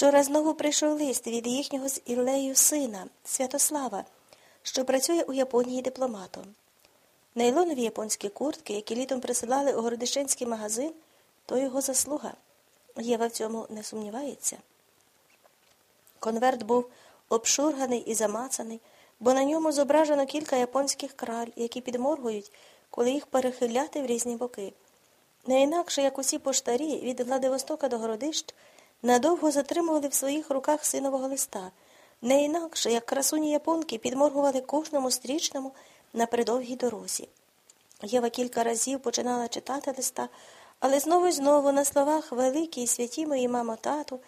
Вчора знову прийшов лист від їхнього з Іллею сина, Святослава, що працює у Японії дипломатом. Нейлонові японські куртки, які літом присилали у Городищенський магазин, то його заслуга. Єва в цьому не сумнівається. Конверт був обшурганий і замацаний, бо на ньому зображено кілька японських краль, які підморгують, коли їх перехиляти в різні боки. Не інакше, як усі поштарі від Владивостока до Городищ, надовго затримували в своїх руках синового листа, не інакше, як красуні японки підморгували кожному стрічному на придовгій дорозі. Єва кілька разів починала читати листа, але знову й знову на словах великій святі моїй мамо тату,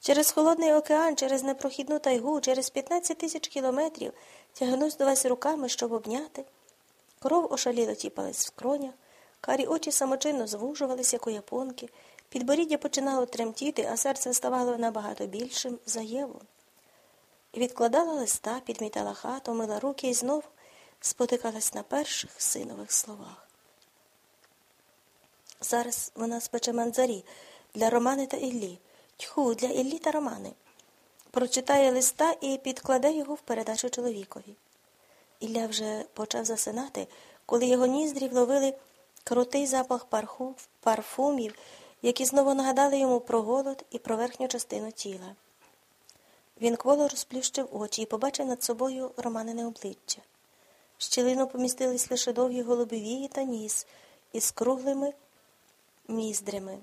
через холодний океан, через непрохідну тайгу, через 15 тисяч кілометрів тягнусь до вас руками, щоб обняти. Кров ошаліло тіпалась в скронях, карі очі самочинно звужувались, як у японки, підборіддя починало тремтіти, а серце ставало набагато більшим за Єву. Відкладала листа, підмітала хату, мила руки і знову спотикалась на перших синових словах. Зараз вона спече манзарі для Романи та Іллі, тьху, для Іллі та Романи. Прочитає листа і підкладе його в передачу чоловікові. Ілля вже почав засинати, коли його ніздрі вловили крутий запах парху, парфумів, які знову нагадали йому про голод і про верхню частину тіла. Він кволо розплющив очі і побачив над собою романине обличчя. Щелину помістились лише довгі голубі вії та ніс із круглими міздрями.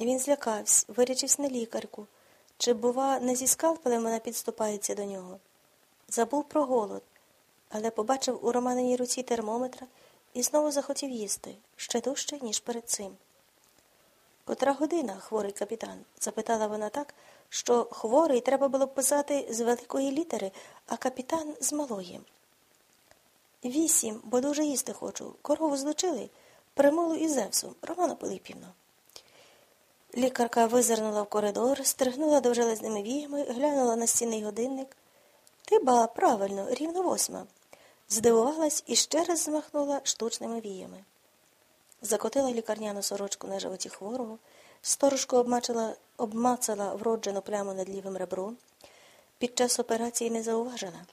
Він злякався, вирячився на лікарку. Чи, бува, не зі скалпелем вона підступається до нього? Забув про голод, але побачив у романиній руці термометра і знову захотів їсти ще дужче, ніж перед цим. Котра година, хворий капітан? запитала вона так, що хворий треба було б писати з великої літери, а капітан з малої. Вісім, бо дуже їсти хочу. Корову злучили, примолу і Зевсом, Романа Пилипівна. Лікарка визирнула в коридор, стригнула довжелезними віями, глянула на стінний годинник. Ти ба, правильно, рівно восьма. Здивувалась і ще раз змахнула штучними віями. Закотила лікарняну сорочку на животі хворого, сторожко обмацала, обмацала вроджену пляму над лівим ребром. Під час операції не зауважила.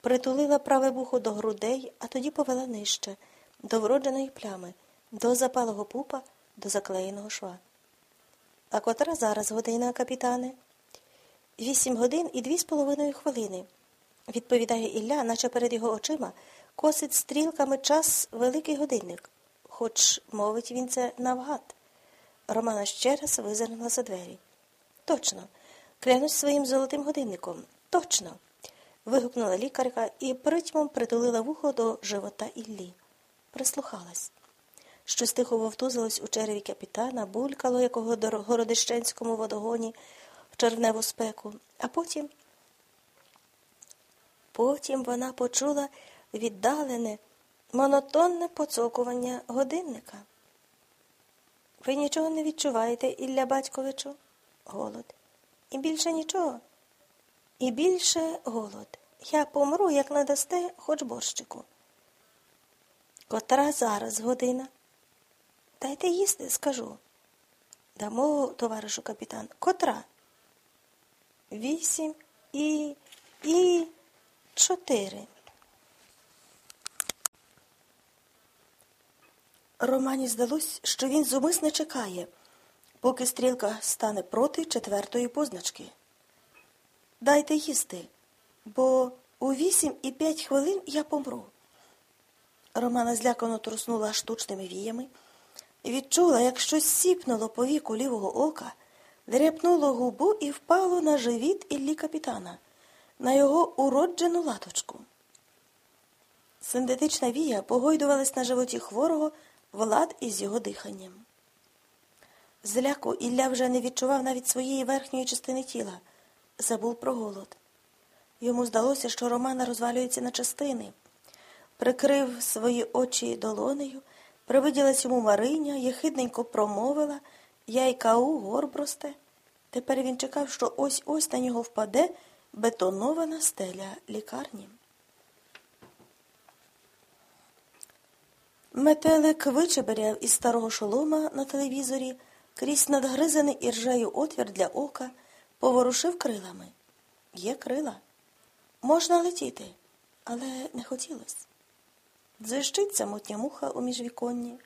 Притулила праве вухо до грудей, а тоді повела нижче, до вродженої плями, до запалого пупа, до заклеєного шва. А котра зараз година, капітане? Вісім годин і дві з половиною хвилини, відповідає Ілля, наче перед його очима косить стрілками час великий годинник, хоч мовить він це навгад. Романа ще раз визирнула за двері. Точно, клянусь своїм золотим годинником. Точно. вигукнула лікарка і притьмом притулила вухо до живота Іллі. Прислухалась. Щось тихо вовтузилось у череві капітана, булькало якого до городищенському водогоні в червневу спеку, а потім потім вона почула віддалене, монотонне поцокування годинника. Ви нічого не відчуваєте, Ілля Батьковичу? Голод. І більше нічого. І більше голод. Я помру, як надасте, хоч борщику. Котра зараз година? Дайте їсти, скажу. Дамо, товаришу капітан, котра? Вісім і і чотири. Романі здалось, що він зумисне чекає, поки стрілка стане проти четвертої позначки. Дайте їсти, бо у вісім і п'ять хвилин я помру. Романа злякано труснула штучними віями, відчула, як щось сіпнуло по віку лівого ока, дряпнуло губу і впало на живіт Іллі капітана, на його уроджену латочку. Синтетична вія погойдувалась на животі хворого влад із його диханням. Зляку Ілля вже не відчував навіть своєї верхньої частини тіла, забув про голод. Йому здалося, що Романа розвалюється на частини. Прикрив свої очі долонею, привиділась йому Мариня, єхидненько промовила яйкау горбросте. Тепер він чекав, що ось ось на нього впаде бетонована стеля лікарні. Метелик вичеберяв із старого шолома на телевізорі крізь надгризаний іржею отвір для ока, поворушив крилами. Є крила. Можна летіти, але не хотілося. Дзищить самотня муха у міжвіконні.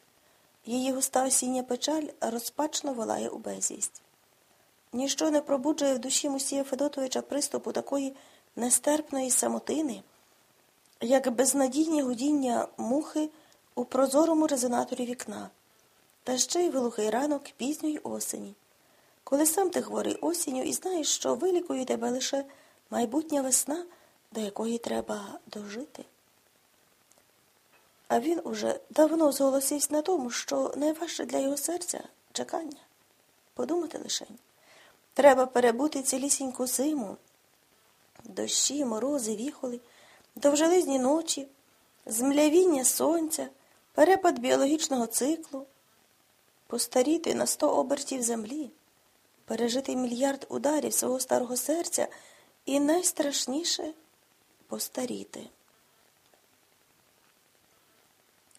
Її густа осіння печаль розпачно волає у безвість. Ніщо не пробуджує в душі Мусія Федотовича приступу такої нестерпної самотини, як безнадійні гудіння мухи у прозорому резонаторі вікна, та ще й вилухий ранок пізньої осені, коли сам ти хворий осінню і знаєш, що вилікує тебе лише майбутня весна, до якої треба дожити. А він уже давно зголосився на тому, що найважче для його серця чекання. Подумати лишень. Треба перебути цілісіньку зиму, дощі, морози, віхоли, довжелезні ночі, змлявіння сонця, перепад біологічного циклу, постаріти на сто обертів землі, пережити мільярд ударів свого старого серця і найстрашніше постаріти.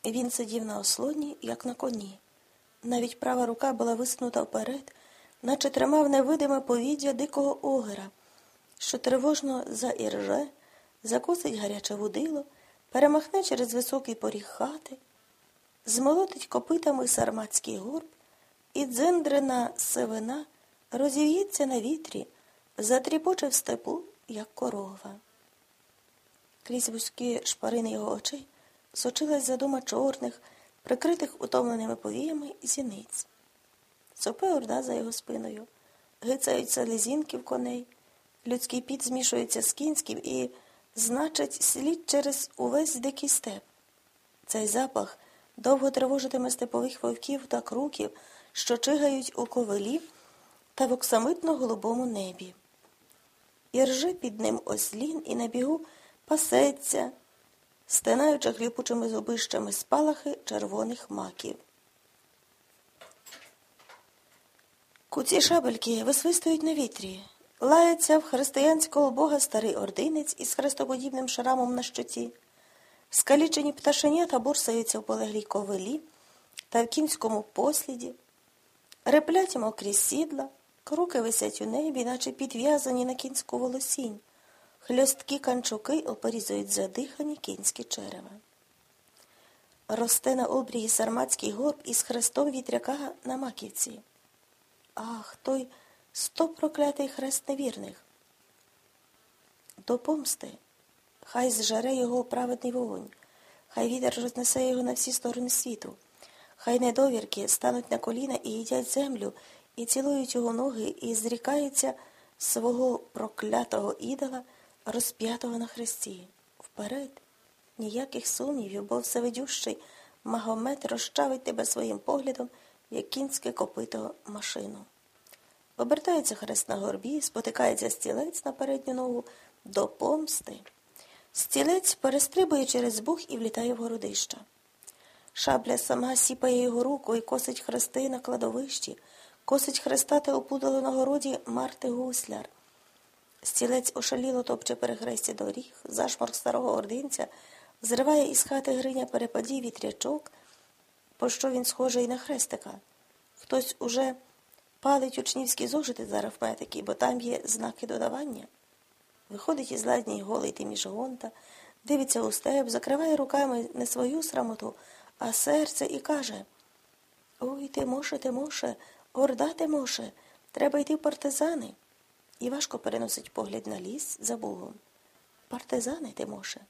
Він сидів на ослоні, як на коні. Навіть права рука була висунута вперед, наче тримав невидиме повіддя дикого огера, що тривожно заірже, закусить гаряче вудило, перемахне через високий поріг хати, змолотить копитами сарматський горб, і дзиндрена сивина розів'ється на вітрі, затріпоче в степу, як корова. Крізь вузькі шпарини його очей сочилась задума чорних, прикритих утомленими повіями зіниць. Сопе орда за його спиною, гицаються лизінки в коней, людський піт змішується з кінським і, значить, слід через увесь дикий степ. Цей запах довго тривожитиме степових вовків та круків, що чигають у ковелі та в оксамитно голубому небі. І рже під ним ослін і на бігу пасеться, стинаючи хліпучими зубищами спалахи червоних маків. Куці шабельки висвистують на вітрі. Лається в християнського бога старий ординець із хрестоподібним шрамом на щоці. Скалічені пташенята бурсаються в полеглій ковелі та в кінському посліді. Реплять мокрі сідла, круки висять у небі, наче підв'язані на кінську волосінь. Хльосткі канчуки оперізують задихані кінські черева. Росте на обрії сарматський горб із хрестом вітряка на маківці. Ах, той сто проклятий хрест невірних. До помсти. Хай зжаре його праведний вогонь, хай вітер рознесе його на всі сторони світу, хай недовірки стануть на коліна і їдять землю, і цілують його ноги, і зрікаються свого проклятого ідола, розп'ятого на хресті. Вперед, ніяких сумнівів, бо всевидющий Магомед розчавить тебе своїм поглядом, як кінське копито машину. Обертається хрест на горбі, спотикається стілець на передню ногу до помсти. Стілець перестрибує через бух і влітає в городища. Шабля сама сіпає його руку і косить хрести на кладовищі, косить хреста та опудало на городі Марти Гусляр. Стілець ошаліло топче перехресті доріг, зашморг старого ординця, зриває із хати гриня перепадів вітрячок, по що він схожий на хрестика. Хтось уже палить учнівські зошити за арифметики, бо там є знаки додавання. Виходить із ладні голий тиміж гонта, дивиться у степ, закриває руками не свою срамоту, а серце і каже Ой, ти моше, ти моше, орда ти моше, треба йти в партизани. І важко переносить погляд на ліс за Богом. Партизани, Тимоше.